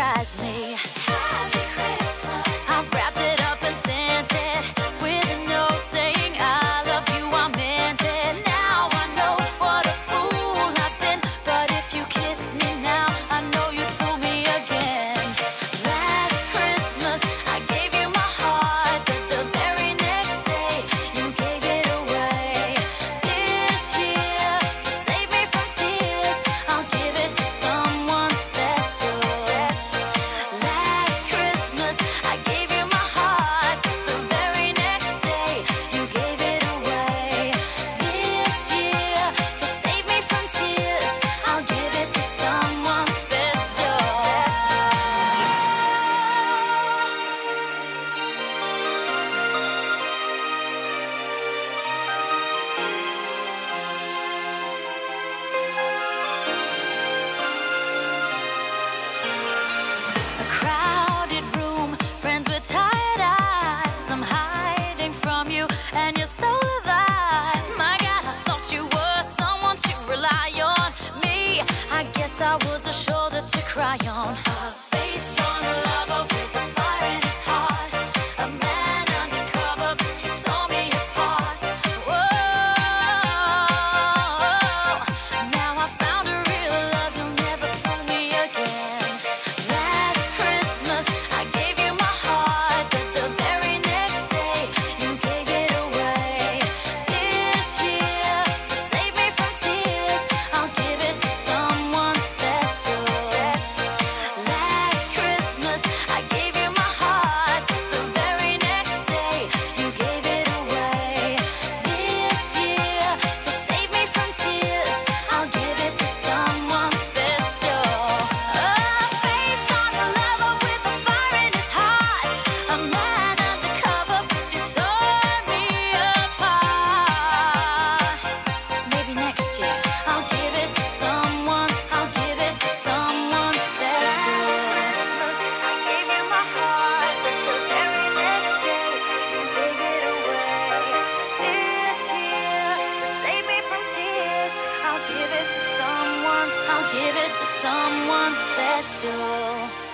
surprise me. I guess I was a shoulder to cry on. Someone special.